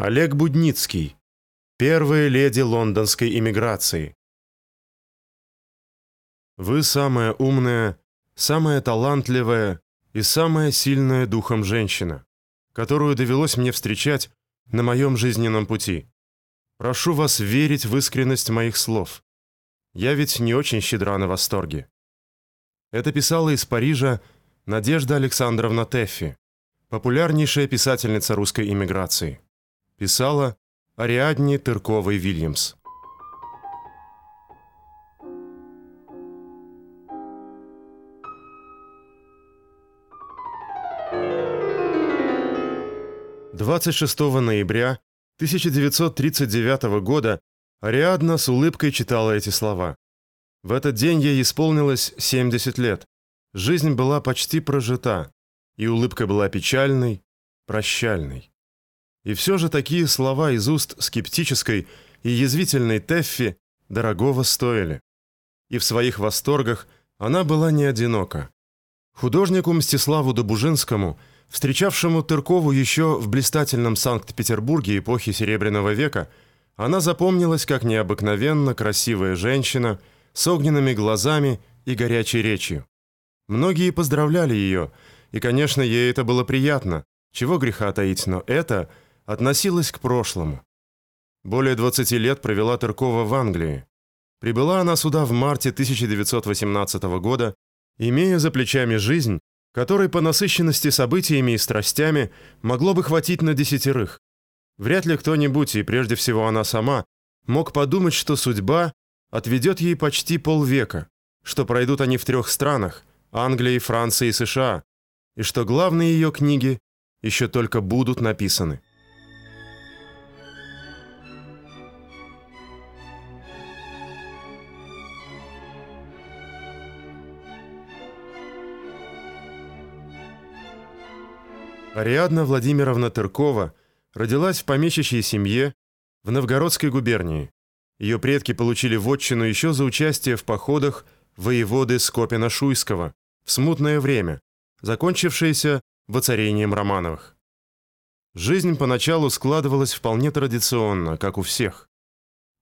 Олег Будницкий. Первая леди лондонской иммиграции. Вы самая умная, самая талантливая и самая сильная духом женщина, которую довелось мне встречать на моем жизненном пути. Прошу вас верить в искренность моих слов. Я ведь не очень щедра на восторге. Это писала из Парижа Надежда Александровна Теффи, популярнейшая писательница русской иммиграции. Писала Ариадне Тырковой Вильямс. Двадцать шестого ноября 1939 года Ариадна с улыбкой читала эти слова. В этот день ей исполнилось 70 лет. Жизнь была почти прожита, и улыбка была печальной, прощальной. И все же такие слова из уст скептической и язвительной Теффи дорогого стоили. И в своих восторгах она была не одинока. Художнику Мстиславу Добужинскому, встречавшему Тыркову еще в блистательном Санкт-Петербурге эпохи Серебряного века, она запомнилась как необыкновенно красивая женщина с огненными глазами и горячей речью. Многие поздравляли ее, и, конечно, ей это было приятно, чего греха таить, но это – относилась к прошлому. Более 20 лет провела Тыркова в Англии. Прибыла она сюда в марте 1918 года, имея за плечами жизнь, которой по насыщенности событиями и страстями могло бы хватить на десятерых. Вряд ли кто-нибудь, и прежде всего она сама, мог подумать, что судьба отведет ей почти полвека, что пройдут они в трех странах – Англии, Франции и США, и что главные ее книги еще только будут написаны. Ариадна Владимировна Тыркова родилась в помещичьей семье в Новгородской губернии. Ее предки получили вотчину еще за участие в походах воеводы Скопина-Шуйского в смутное время, закончившееся воцарением Романовых. Жизнь поначалу складывалась вполне традиционно, как у всех.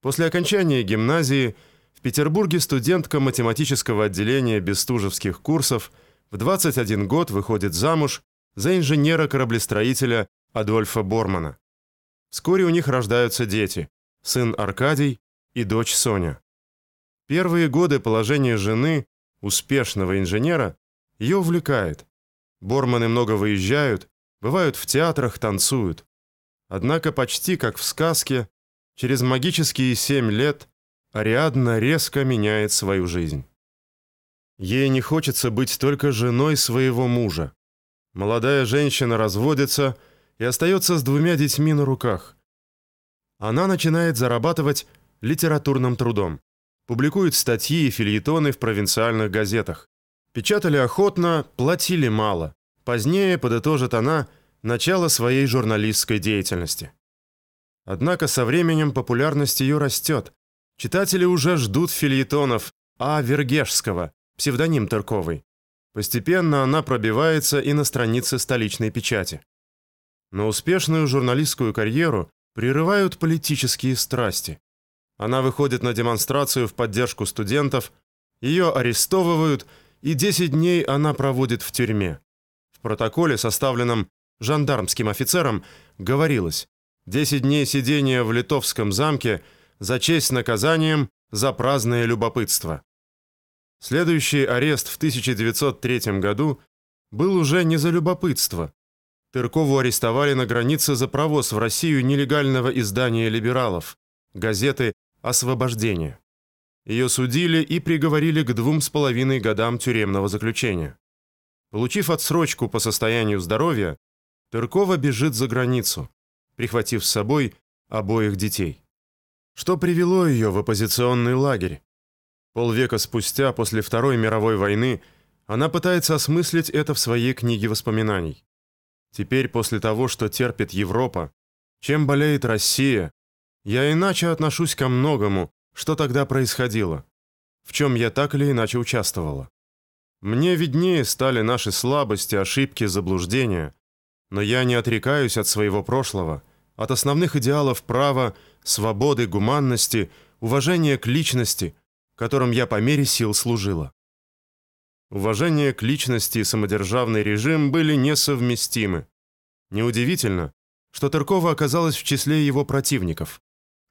После окончания гимназии в Петербурге студентка математического отделения Бестужевских курсов в 21 год выходит замуж за инженера-кораблестроителя Адольфа Бормана. Вскоре у них рождаются дети, сын Аркадий и дочь Соня. Первые годы положение жены, успешного инженера, ее увлекает. Борманы много выезжают, бывают в театрах, танцуют. Однако почти как в сказке, через магические семь лет Ариадна резко меняет свою жизнь. Ей не хочется быть только женой своего мужа. Молодая женщина разводится и остается с двумя детьми на руках. Она начинает зарабатывать литературным трудом. Публикует статьи и фельетоны в провинциальных газетах. Печатали охотно, платили мало. Позднее, подытожит она, начало своей журналистской деятельности. Однако со временем популярность ее растет. Читатели уже ждут фельетонов А. Вергешского, псевдоним Тырковой. Постепенно она пробивается и на страницы столичной печати. Но успешную журналистскую карьеру прерывают политические страсти. Она выходит на демонстрацию в поддержку студентов, ее арестовывают, и 10 дней она проводит в тюрьме. В протоколе, составленном жандармским офицером, говорилось: 10 дней сидения в Литовском замке за честь наказанием за праздное любопытство. Следующий арест в 1903 году был уже не за любопытство. Тыркову арестовали на границе за провоз в Россию нелегального издания либералов, газеты «Освобождение». Ее судили и приговорили к двум с половиной годам тюремного заключения. Получив отсрочку по состоянию здоровья, Тыркова бежит за границу, прихватив с собой обоих детей. Что привело ее в оппозиционный лагерь? Полвека спустя, после Второй мировой войны, она пытается осмыслить это в своей книге воспоминаний. Теперь, после того, что терпит Европа, чем болеет Россия, я иначе отношусь ко многому, что тогда происходило, в чем я так или иначе участвовала. Мне виднее стали наши слабости, ошибки, заблуждения, но я не отрекаюсь от своего прошлого, от основных идеалов права, свободы, гуманности, уважения к личности, которым я по мере сил служила. Уважение к личности и самодержавный режим были несовместимы. Неудивительно, что Тыркова оказалась в числе его противников.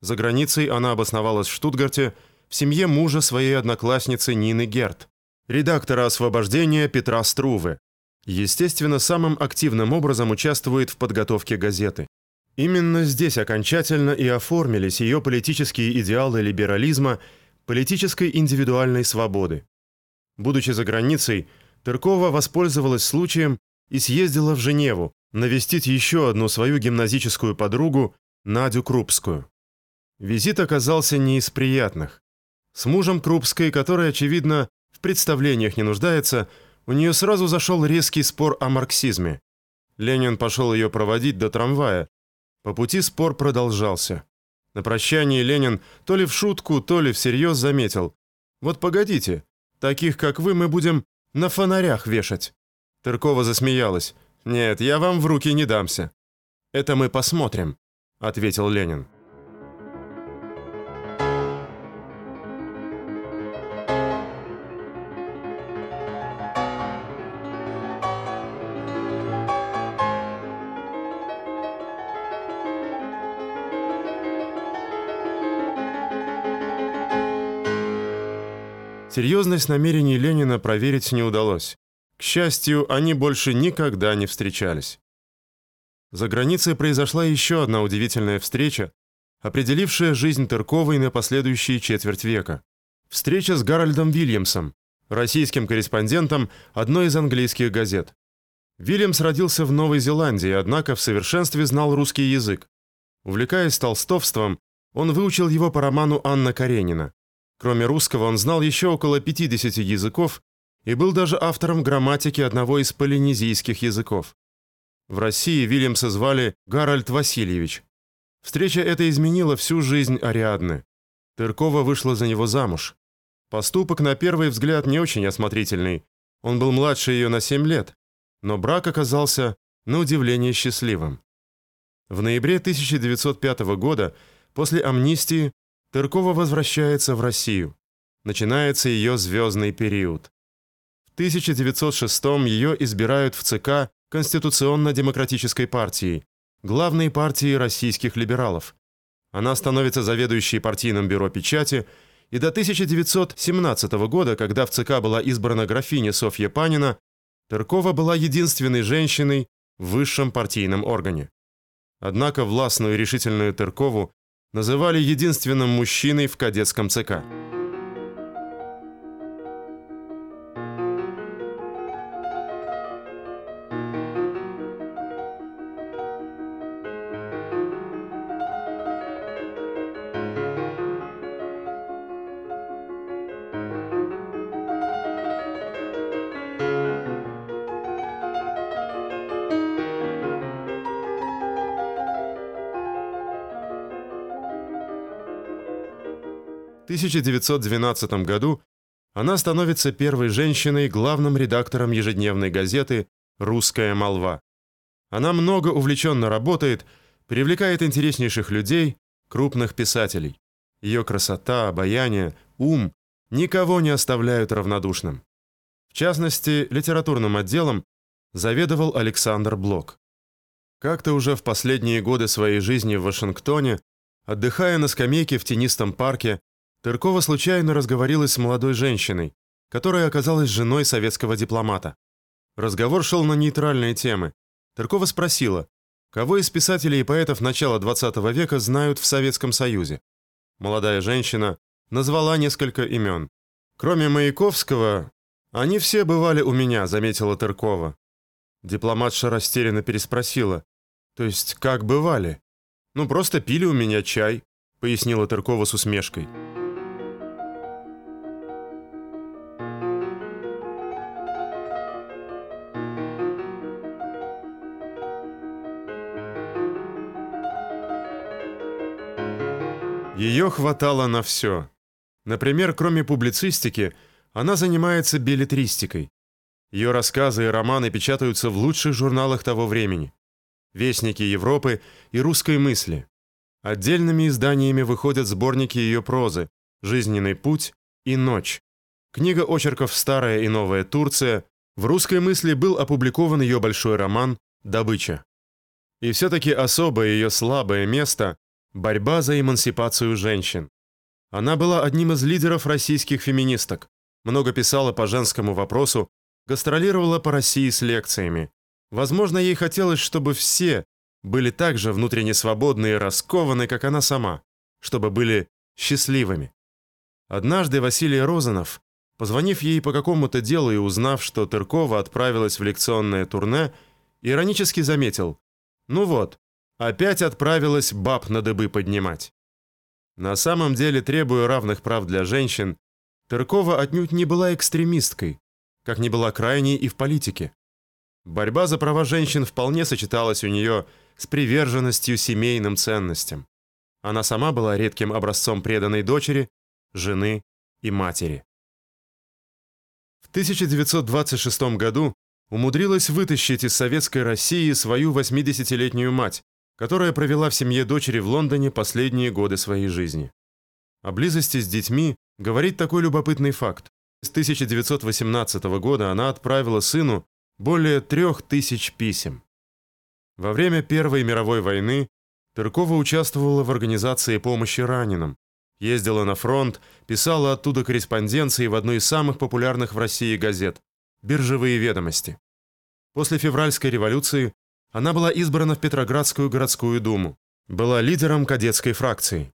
За границей она обосновалась в Штутгарте в семье мужа своей одноклассницы Нины Герт, редактора «Освобождения» Петра Струве. Естественно, самым активным образом участвует в подготовке газеты. Именно здесь окончательно и оформились ее политические идеалы либерализма, политической индивидуальной свободы. Будучи за границей, Тыркова воспользовалась случаем и съездила в Женеву навестить еще одну свою гимназическую подругу, Надю Крупскую. Визит оказался не из приятных. С мужем Крупской, который, очевидно, в представлениях не нуждается, у нее сразу зашел резкий спор о марксизме. Ленин пошел ее проводить до трамвая, по пути спор продолжался. На прощании Ленин то ли в шутку, то ли всерьез заметил. «Вот погодите, таких, как вы, мы будем на фонарях вешать». Тыркова засмеялась. «Нет, я вам в руки не дамся». «Это мы посмотрим», — ответил Ленин. Серьезность намерений Ленина проверить не удалось. К счастью, они больше никогда не встречались. За границей произошла еще одна удивительная встреча, определившая жизнь Тырковой на последующие четверть века. Встреча с Гарольдом Вильямсом, российским корреспондентом одной из английских газет. Вильямс родился в Новой Зеландии, однако в совершенстве знал русский язык. Увлекаясь толстовством, он выучил его по роману Анна Каренина. Кроме русского, он знал еще около 50 языков и был даже автором грамматики одного из полинезийских языков. В России Вильямса звали Гарольд Васильевич. Встреча эта изменила всю жизнь Ариадны. Тыркова вышла за него замуж. Поступок на первый взгляд не очень осмотрительный. Он был младше ее на 7 лет, но брак оказался на удивление счастливым. В ноябре 1905 года, после амнистии, Тыркова возвращается в Россию. Начинается ее звездный период. В 1906 ее избирают в ЦК Конституционно-демократической партии, главной партии российских либералов. Она становится заведующей партийным бюро печати и до 1917 года, когда в ЦК была избрана графиня Софья Панина, Тыркова была единственной женщиной в высшем партийном органе. Однако властную и решительную Тыркову называли единственным мужчиной в кадетском ЦК. 1912 году она становится первой женщиной главным редактором ежедневной газеты «Русская молва». Она много увлеченно работает, привлекает интереснейших людей, крупных писателей. Ее красота, обаяние, ум никого не оставляют равнодушным. В частности, литературным отделом заведовал Александр Блок. Как-то уже в последние годы своей жизни в Вашингтоне, отдыхая на скамейке в тенистом парке, Тыркова случайно разговорилась с молодой женщиной, которая оказалась женой советского дипломата. Разговор шел на нейтральные темы. Тыркова спросила, кого из писателей и поэтов начала XX века знают в Советском Союзе. Молодая женщина назвала несколько имен. Кроме Маяковского, они все бывали у меня, заметила Тыркова. Дипломатша растерянно переспросила: "То есть как бывали?" "Ну просто пили у меня чай", пояснила Тыркова с усмешкой. Ее хватало на все. Например, кроме публицистики, она занимается билетристикой. Ее рассказы и романы печатаются в лучших журналах того времени. Вестники Европы и русской мысли. Отдельными изданиями выходят сборники ее прозы «Жизненный путь» и «Ночь». Книга очерков «Старая и новая Турция». В русской мысли был опубликован ее большой роман «Добыча». И все-таки особое ее слабое место – борьба за эмансипацию женщин. Она была одним из лидеров российских феминисток, много писала по женскому вопросу, гастролировала по России с лекциями. Возможно, ей хотелось, чтобы все были так же внутренне свободны и раскованы, как она сама, чтобы были счастливыми. Однажды Василий Розанов, позвонив ей по какому-то делу и узнав, что Тыркова отправилась в лекционное турне, иронически заметил «Ну вот, опять отправилась баб на дыбы поднимать». На самом деле, требуя равных прав для женщин, Тыркова отнюдь не была экстремисткой, как не была крайней и в политике. Борьба за права женщин вполне сочеталась у нее с приверженностью семейным ценностям. Она сама была редким образцом преданной дочери, жены и матери. В 1926 году умудрилась вытащить из советской России свою 80-летнюю мать, которая провела в семье дочери в Лондоне последние годы своей жизни. О близости с детьми говорит такой любопытный факт. С 1918 года она отправила сыну более трех тысяч писем. Во время Первой мировой войны Тыркова участвовала в организации помощи раненым, ездила на фронт, писала оттуда корреспонденции в одной из самых популярных в России газет «Биржевые ведомости». После февральской революции она была избрана в Петроградскую городскую думу, была лидером кадетской фракции.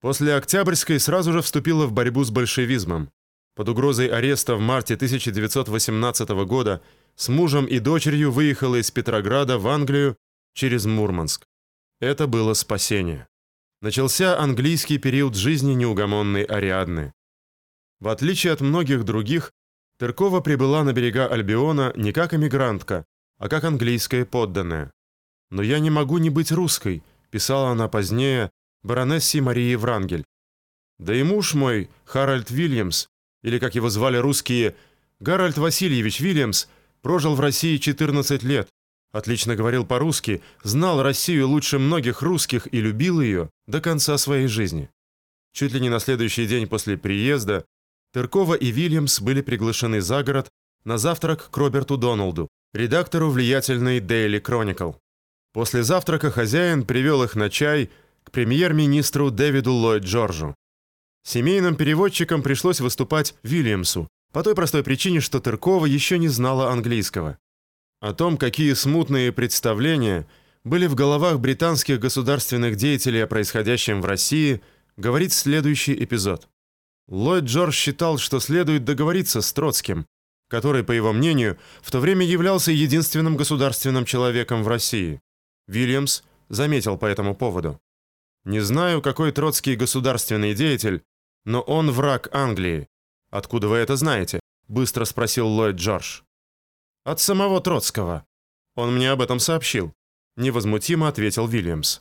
После Октябрьской сразу же вступила в борьбу с большевизмом. Под угрозой ареста в марте 1918 года с мужем и дочерью выехала из Петрограда в Англию через Мурманск. Это было спасение. Начался английский период жизни неугомонной Ариадны. В отличие от многих других, Тыркова прибыла на берега Альбиона не как эмигрантка, а как английская подданная. «Но я не могу не быть русской», писала она позднее баронессе Марии Врангель. Да и муж мой, Харальд Вильямс, или как его звали русские, Гарольд Васильевич Вильямс, прожил в России 14 лет, отлично говорил по-русски, знал Россию лучше многих русских и любил ее до конца своей жизни. Чуть ли не на следующий день после приезда Тыркова и Вильямс были приглашены за город на завтрак к Роберту Доналду, редактору влиятельной Daily Chronicle. После завтрака хозяин привел их на чай к премьер-министру Дэвиду Ллойд Джорджу. Семейным переводчиком пришлось выступать Вильямсу, по той простой причине, что Тыркова еще не знала английского. О том, какие смутные представления были в головах британских государственных деятелей о происходящем в России, говорит следующий эпизод. Ллойд Джордж считал, что следует договориться с Троцким, который, по его мнению, в то время являлся единственным государственным человеком в России. Вильямс заметил по этому поводу. «Не знаю, какой Троцкий государственный деятель, но он враг Англии. Откуда вы это знаете?» – быстро спросил Ллойд Джордж. «От самого Троцкого. Он мне об этом сообщил», – невозмутимо ответил Вильямс.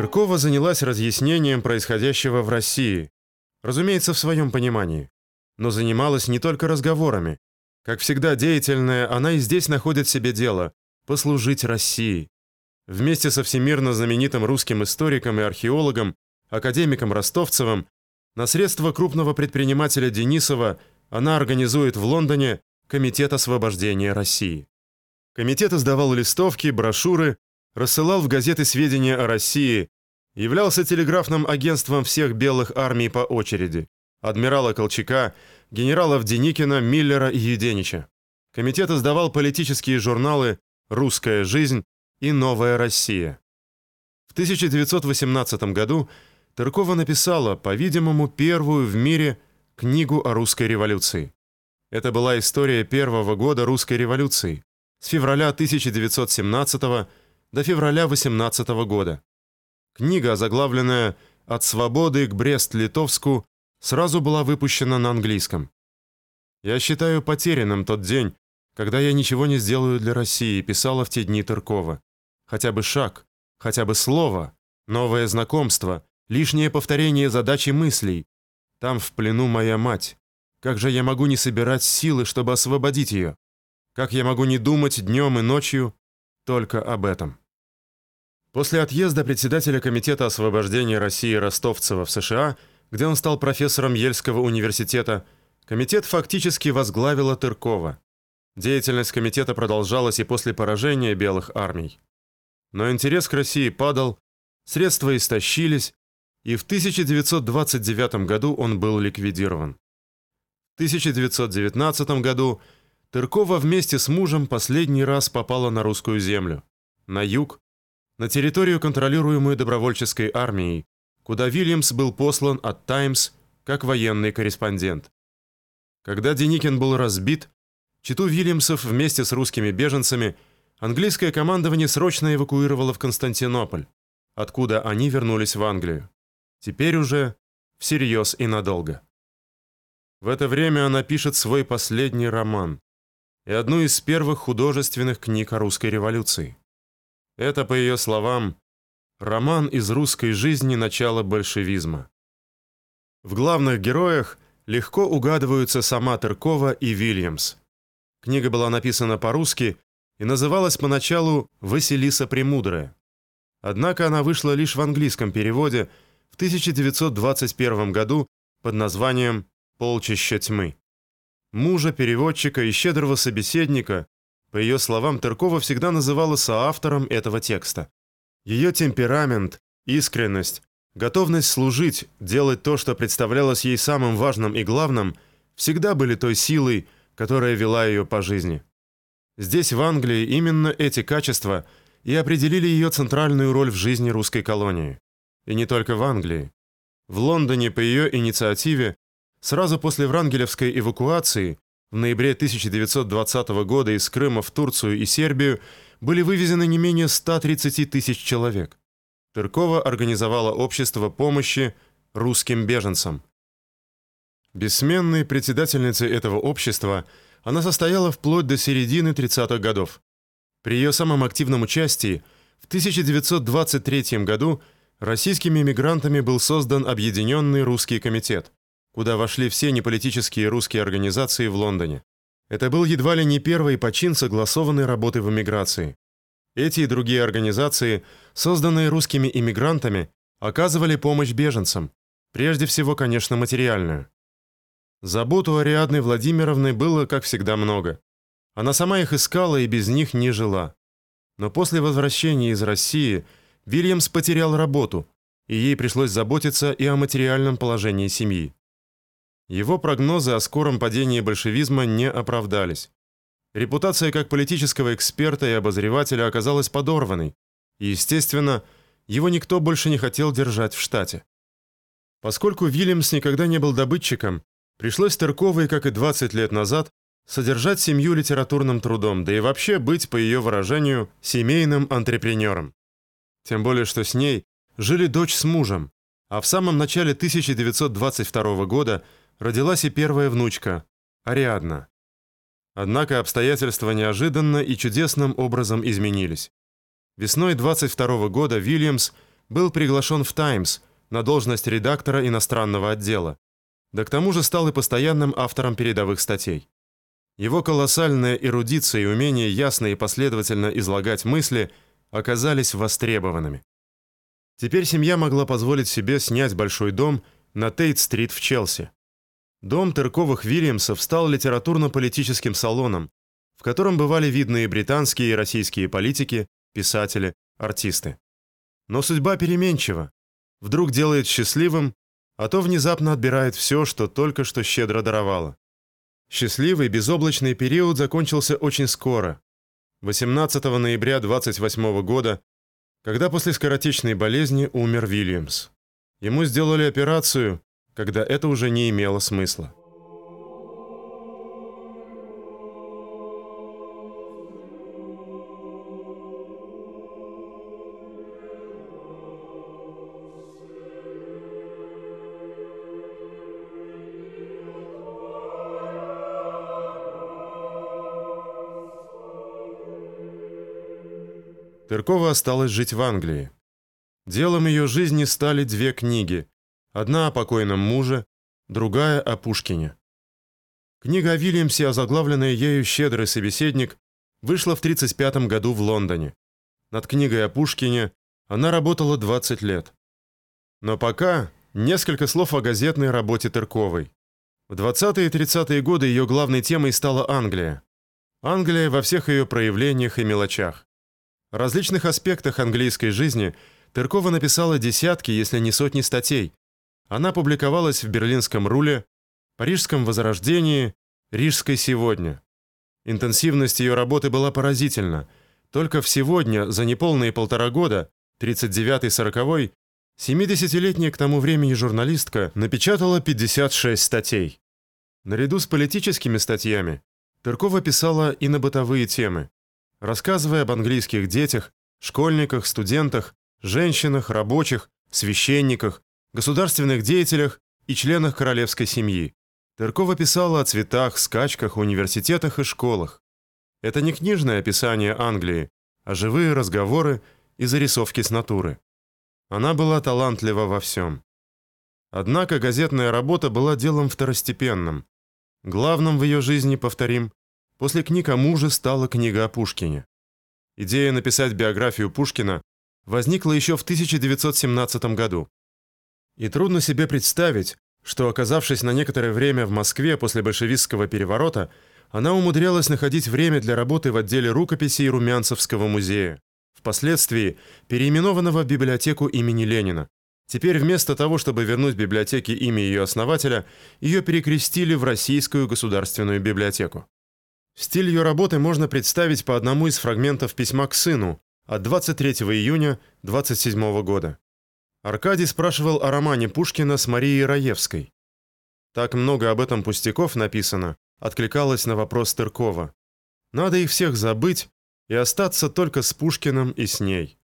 Тыркова занялась разъяснением происходящего в России, разумеется, в своем понимании, но занималась не только разговорами. Как всегда деятельная, она и здесь находит себе дело – послужить России. Вместе со всемирно знаменитым русским историком и археологом, академиком Ростовцевым, на средства крупного предпринимателя Денисова она организует в Лондоне Комитет освобождения России. Комитет издавал листовки, брошюры, рассылал в газеты сведения о России, являлся телеграфным агентством всех белых армий по очереди, адмирала Колчака, генералов Деникина, Миллера и Юденича. Комитет издавал политические журналы «Русская жизнь» и «Новая Россия». В 1918 году Тыркова написала, по-видимому, первую в мире книгу о русской революции. Это была история первого года русской революции, с февраля 1917 года до февраля 18 года. Книга, заглавленная «От свободы к Брест-Литовску», сразу была выпущена на английском. Я считаю потерянным тот день, когда я ничего не сделаю для России, писала в те дни Тыркова. Хотя бы шаг, хотя бы слово, новое знакомство, лишнее повторение задачи мыслей. Там в плену моя мать. Как же я могу не собирать силы, чтобы освободить ее? Как я могу не думать днем и ночью только об этом? После отъезда председателя Комитета освобождения России Ростовцева в США, где он стал профессором Ельского университета, комитет фактически возглавила Тыркова. Деятельность комитета продолжалась и после поражения белых армий. Но интерес к России падал, средства истощились, и в 1929 году он был ликвидирован. 1919 году Тыркова вместе с мужем последний раз попала на русскую землю, на юг, на территорию, контролируемую добровольческой армией, куда Вильямс был послан от «Таймс» как военный корреспондент. Когда Деникин был разбит, читу Вильямсов вместе с русскими беженцами английское командование срочно эвакуировало в Константинополь, откуда они вернулись в Англию. Теперь уже всерьез и надолго. В это время она пишет свой последний роман и одну из первых художественных книг о русской революции. Это, по ее словам, роман из русской жизни начала большевизма. В главных героях легко угадываются сама Тыркова и Вильямс. Книга была написана по-русски и называлась поначалу «Василиса Премудрая». Однако она вышла лишь в английском переводе в 1921 году под названием полчища тьмы. Мужа, переводчика и щедрого собеседника, по ее словам, Тыркова всегда называла соавтором этого текста. Ее темперамент, искренность, готовность служить, делать то, что представлялось ей самым важным и главным, всегда были той силой, которая вела ее по жизни. Здесь, в Англии, именно эти качества и определили ее центральную роль в жизни русской колонии. И не только в Англии. В Лондоне по ее инициативе Сразу после Врангелевской эвакуации в ноябре 1920 года из Крыма в Турцию и Сербию были вывезены не менее 130 тысяч человек. Тыркова организовала общество помощи русским беженцам. Бессменной председательницей этого общества она состояла вплоть до середины 30-х годов. При ее самом активном участии в 1923 году российскими мигрантами был создан Объединенный русский комитет куда вошли все неполитические русские организации в Лондоне. Это был едва ли не первый почин согласованной работы в эмиграции. Эти и другие организации, созданные русскими иммигрантами, оказывали помощь беженцам, прежде всего, конечно, материальную. Заботу Ариадны Владимировны было, как всегда, много. Она сама их искала и без них не жила. Но после возвращения из России Вильямс потерял работу, и ей пришлось заботиться и о материальном положении семьи. Его прогнозы о скором падении большевизма не оправдались. Репутация как политического эксперта и обозревателя оказалась подорванной, и, естественно, его никто больше не хотел держать в штате. Поскольку Вильямс никогда не был добытчиком, пришлось Тырковой, как и 20 лет назад, содержать семью литературным трудом, да и вообще быть, по ее выражению, семейным антрепренером. Тем более, что с ней жили дочь с мужем, а в самом начале 1922 года – родилась и первая внучка, Ариадна. Однако обстоятельства неожиданно и чудесным образом изменились. Весной 22 года Вильямс был приглашен в «Таймс» на должность редактора иностранного отдела. Да к тому же стал и постоянным автором передовых статей. Его колоссальная эрудиция и умение ясно и последовательно излагать мысли оказались востребованными. Теперь семья могла позволить себе снять большой дом на Тейт-стрит в Челси. Дом Тырковых Вильямсов стал литературно-политическим салоном, в котором бывали видные британские и российские политики, писатели, артисты. Но судьба переменчива. Вдруг делает счастливым, а то внезапно отбирает все, что только что щедро даровало. Счастливый безоблачный период закончился очень скоро. 18 ноября 28 года, когда после скоротечной болезни умер Вильямс. Ему сделали операцию, когда это уже не имело смысла. Тыркова осталась жить в Англии. Делом ее жизни стали две книги, Одна о покойном муже, другая о Пушкине. Книга о Вильямсе, озаглавленная ею «Щедрый собеседник», вышла в 1935 году в Лондоне. Над книгой о Пушкине она работала 20 лет. Но пока несколько слов о газетной работе Тырковой. В 20-е и 30-е годы ее главной темой стала Англия. Англия во всех ее проявлениях и мелочах. В различных аспектах английской жизни Тыркова написала десятки, если не сотни статей. Она публиковалась в «Берлинском руле», «Парижском возрождении», «Рижской сегодня». Интенсивность ее работы была поразительна. Только в сегодня, за неполные полтора года, 39-40, 70-летняя к тому времени журналистка напечатала 56 статей. Наряду с политическими статьями Тыркова писала и на бытовые темы, рассказывая об английских детях, школьниках, студентах, женщинах, рабочих, священниках, государственных деятелях и членах королевской семьи. Тыркова писала о цветах, скачках, университетах и школах. Это не книжное описание Англии, а живые разговоры и зарисовки с натуры. Она была талантлива во всем. Однако газетная работа была делом второстепенным. Главным в ее жизни, повторим, после книг о муже стала книга о Пушкине. Идея написать биографию Пушкина возникла еще в 1917 году. И трудно себе представить, что, оказавшись на некоторое время в Москве после большевистского переворота, она умудрялась находить время для работы в отделе рукописей Румянцевского музея, впоследствии переименованного в библиотеку имени Ленина, Теперь вместо того, чтобы вернуть библиотеке имя ее основателя, ее перекрестили в Российскую государственную библиотеку. Стиль ее работы можно представить по одному из фрагментов письма к сыну от 23 июня 27 года. Аркадий спрашивал о романе Пушкина с Марией Раевской. Так много об этом пустяков написано, откликалась на вопрос Тыркова. Надо их всех забыть и остаться только с Пушкиным и с ней.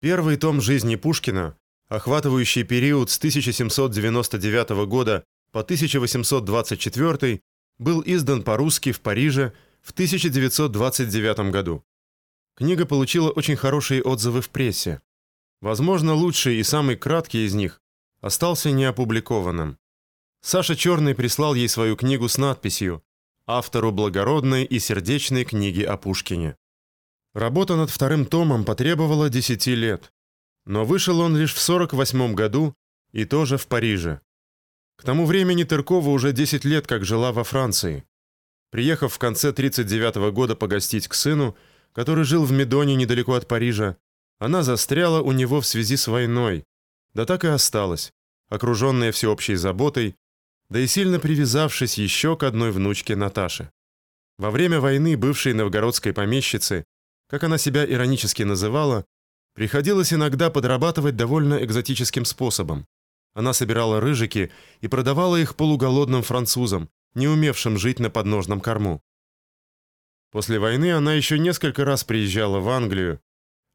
Первый том жизни Пушкина охватывающий период с 1799 года по 1824, был издан по-русски в Париже в 1929 году. Книга получила очень хорошие отзывы в прессе. Возможно, лучший и самый краткий из них остался неопубликованным. Саша Черный прислал ей свою книгу с надписью «Автору благородной и сердечной книги о Пушкине». Работа над вторым томом потребовала 10 лет но вышел он лишь в 48 году и тоже в Париже. К тому времени Тыркова уже 10 лет как жила во Франции. Приехав в конце 39 года погостить к сыну, который жил в Медоне недалеко от Парижа, она застряла у него в связи с войной, да так и осталась, окруженная всеобщей заботой, да и сильно привязавшись еще к одной внучке Наташе. Во время войны бывшей новгородской помещицы, как она себя иронически называла, Приходилось иногда подрабатывать довольно экзотическим способом. Она собирала рыжики и продавала их полуголодным французам, не умевшим жить на подножном корму. После войны она еще несколько раз приезжала в Англию,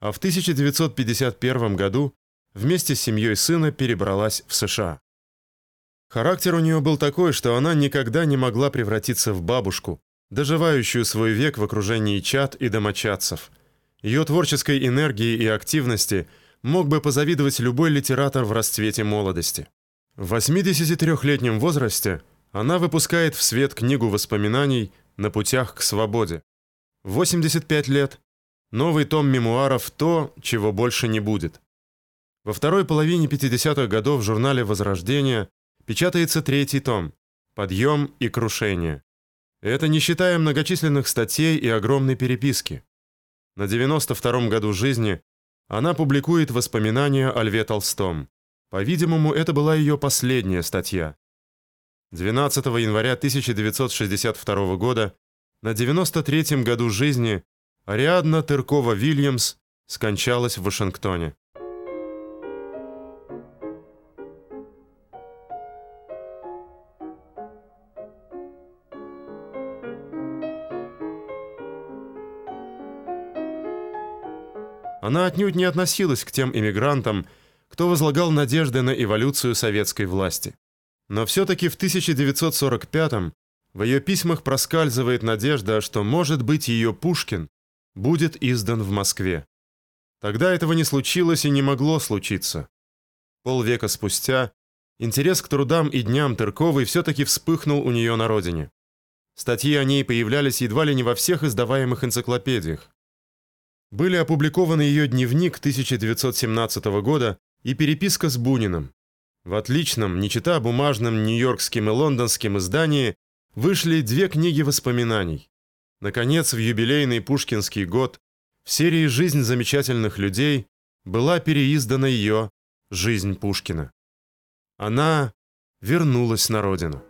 а в 1951 году вместе с семьей сына перебралась в США. Характер у нее был такой, что она никогда не могла превратиться в бабушку, доживающую свой век в окружении чад и домочадцев – ее творческой энергии и активности мог бы позавидовать любой литератор в расцвете молодости. В 83-летнем возрасте она выпускает в свет книгу воспоминаний «На путях к свободе». В 85 лет новый том мемуаров «То, чего больше не будет». Во второй половине 50-х годов в журнале «Возрождение» печатается третий том «Подъем и крушение». Это не считая многочисленных статей и огромной переписки. На 92-м году жизни она публикует воспоминания о Льве Толстом. По-видимому, это была ее последняя статья. 12 января 1962 года, на 93-м году жизни, Ариадна Тыркова-Вильямс скончалась в Вашингтоне. Она отнюдь не относилась к тем иммигрантам, кто возлагал надежды на эволюцию советской власти. Но все-таки в 1945-м в ее письмах проскальзывает надежда, что, может быть, ее Пушкин будет издан в Москве. Тогда этого не случилось и не могло случиться. Полвека спустя интерес к трудам и дням Тырковой все-таки вспыхнул у нее на родине. Статьи о ней появлялись едва ли не во всех издаваемых энциклопедиях. Были опубликованы ее дневник 1917 года и переписка с Буниным. В отличном, не чита бумажном нью-йоркским и лондонским издании вышли две книги воспоминаний. Наконец, в юбилейный пушкинский год в серии «Жизнь замечательных людей» была переиздана ее «Жизнь Пушкина». Она вернулась на родину.